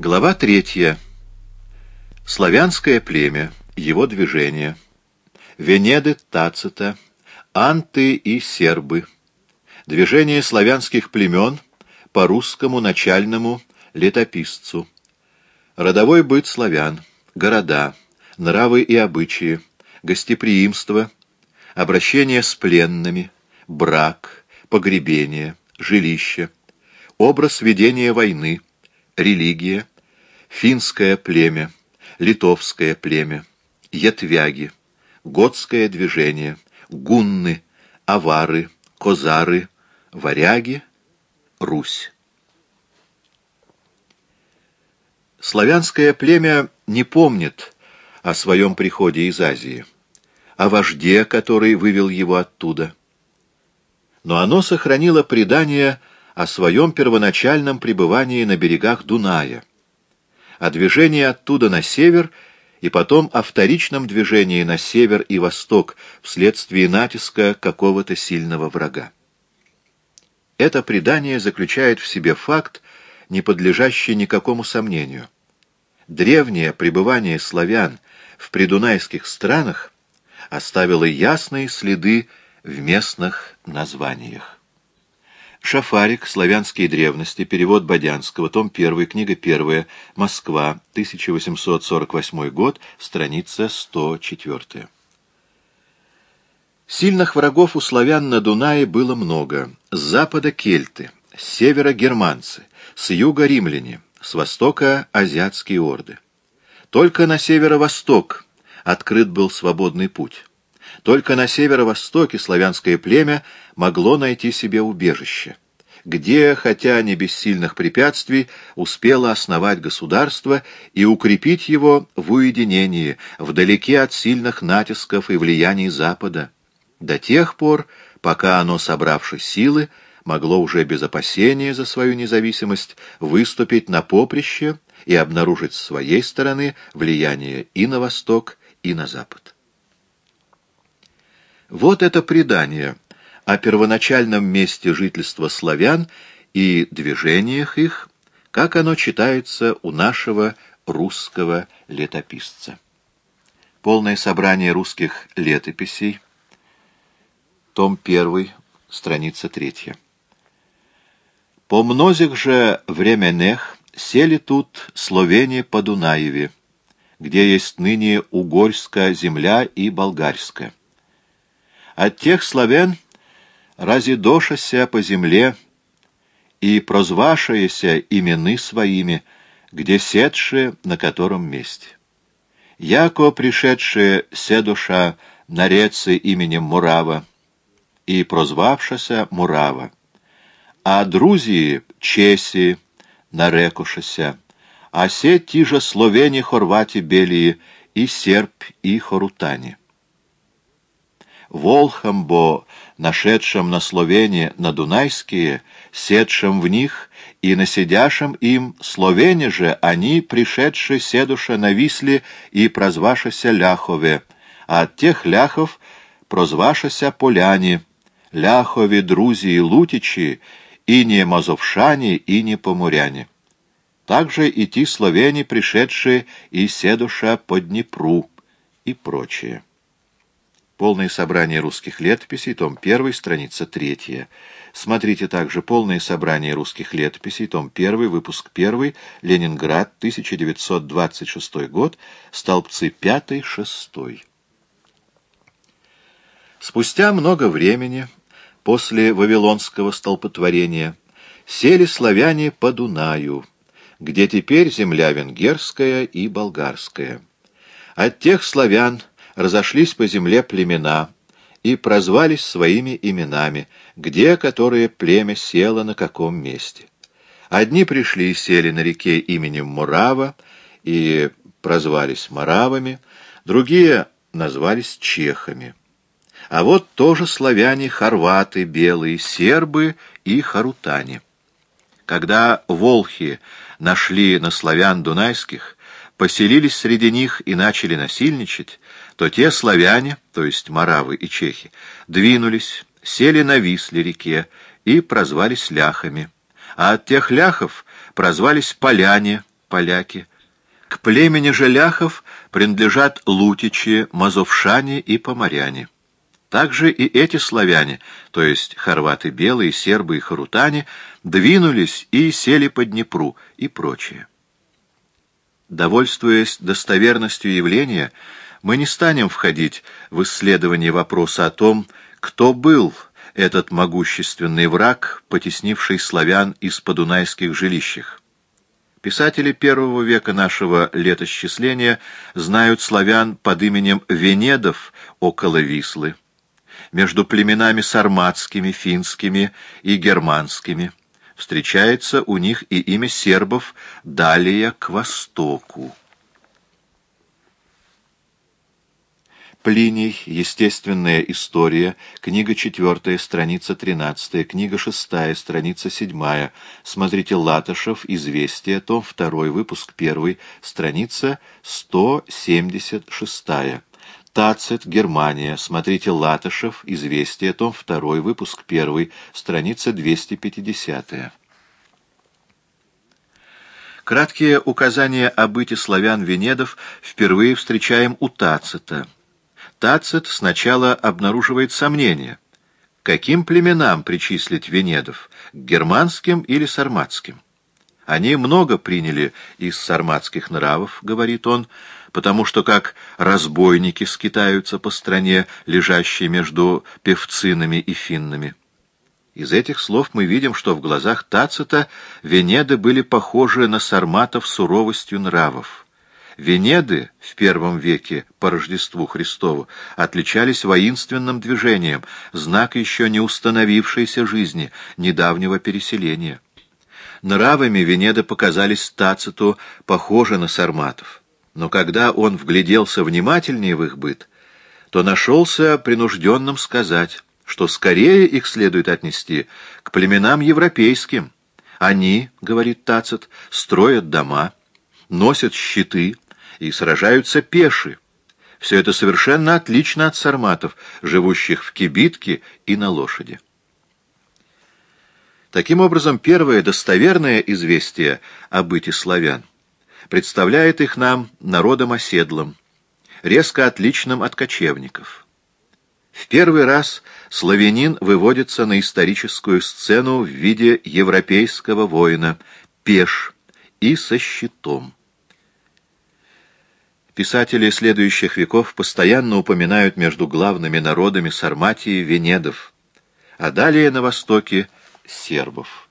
Глава третья. Славянское племя, его движение. Венеды Тацита, анты и сербы. Движение славянских племен по русскому начальному летописцу. Родовой быт славян, города, нравы и обычаи, гостеприимство, обращение с пленными, брак, погребение, жилище, образ ведения войны, религия, финское племя, литовское племя, ятвяги, готское движение, гунны, авары, козары, варяги, Русь. Славянское племя не помнит о своем приходе из Азии, о вожде, который вывел его оттуда. Но оно сохранило предание о своем первоначальном пребывании на берегах Дуная, о движении оттуда на север и потом о вторичном движении на север и восток вследствие натиска какого-то сильного врага. Это предание заключает в себе факт, не подлежащий никакому сомнению. Древнее пребывание славян в придунайских странах оставило ясные следы в местных названиях. Шафарик. Славянские древности. Перевод Бодянского. Том 1. Книга 1. Москва. 1848 год. Страница 104. Сильных врагов у славян на Дунае было много. С запада кельты, с севера германцы, с юга римляне, с востока азиатские орды. Только на северо-восток открыт был свободный путь. Только на северо-востоке славянское племя могло найти себе убежище, где, хотя не без сильных препятствий, успело основать государство и укрепить его в уединении, вдалеке от сильных натисков и влияний Запада, до тех пор, пока оно, собравшись силы, могло уже без опасения за свою независимость выступить на поприще и обнаружить с своей стороны влияние и на восток, и на запад. Вот это предание о первоначальном месте жительства славян и движениях их, как оно читается у нашего русского летописца. Полное собрание русских летописей, том 1, страница 3. По мнозих же временех сели тут словени по Дунаеве, где есть ныне угорская земля и болгарская. От тех славян разидошася по земле и прозвашаяся имены своими, где седшие на котором месте. Яко пришедшие седуша на реце именем Мурава и прозвавшася Мурава, а друзі чесі нарекушася, а се ті же словені хорваті белії, и серб, и хорутане волхам, бо нашедшим на Словене на Дунайские, седшим в них и насидяшим им Словене же они, пришедшие седуша на Висле и прозвашася ляхове, а от тех ляхов прозвашася поляне, ляхове, друзі и лутичи, и не мазовшане, и не поморяне. Также и те словени, пришедшие и седуша по Днепру и прочее. Полное собрание русских летописей, том 1, страница 3. Смотрите также полное собрание русских летописей, том 1, выпуск 1, Ленинград, 1926 год, столбцы 5-6. Спустя много времени, после Вавилонского столпотворения, сели славяне по Дунаю, где теперь земля венгерская и болгарская. От тех славян, разошлись по земле племена и прозвались своими именами, где которое племя село на каком месте. Одни пришли и сели на реке именем Мурава и прозвались Моравами, другие назвались чехами. А вот тоже славяне, хорваты, белые, сербы и харутане. Когда волхи нашли на славян дунайских, поселились среди них и начали насильничать, то те славяне, то есть маравы и чехи, двинулись, сели на Висле реке и прозвались ляхами, а от тех ляхов прозвались поляне поляки. К племени желяхов принадлежат лутичи, мазовшане и поморяне. Также и эти славяне, то есть хорваты белые, сербы и харутане, двинулись и сели по Днепру и прочее. Довольствуясь достоверностью явления, мы не станем входить в исследование вопроса о том, кто был этот могущественный враг, потеснивший славян из подунайских жилищах. Писатели первого века нашего летосчисления знают славян под именем Венедов около Вислы, между племенами сарматскими, финскими и германскими. Встречается у них и имя сербов далее к востоку. Плиний, Естественная история, книга 4, страница 13, книга 6, страница 7. Смотрите Латышев, Известия, том 2, выпуск 1, страница 176. Тацит, Германия. Смотрите Латышев, Известия, том 2, выпуск 1, страница 250. Краткие указания о быте славян-венедов впервые встречаем у Тацита. Тацит сначала обнаруживает сомнения. Каким племенам причислить венедов, к германским или сарматским? Они много приняли из сарматских нравов, говорит он, потому что как разбойники скитаются по стране, лежащей между певцинами и финнами. Из этих слов мы видим, что в глазах Тацита Венеды были похожи на сарматов суровостью нравов. Венеды в первом веке по Рождеству Христову отличались воинственным движением, знак еще не установившейся жизни, недавнего переселения. Нравами Венеды показались Тациту похожи на сарматов. Но когда он вгляделся внимательнее в их быт, то нашелся принужденным сказать, что скорее их следует отнести к племенам европейским. Они, говорит Тацит, строят дома, носят щиты и сражаются пеши. Все это совершенно отлично от сарматов, живущих в кибитке и на лошади. Таким образом, первое достоверное известие о быте славян представляет их нам народом оседлым, резко отличным от кочевников. В первый раз славянин выводится на историческую сцену в виде европейского воина, пеш и со щитом. Писатели следующих веков постоянно упоминают между главными народами Сарматии венедов, а далее на востоке сербов.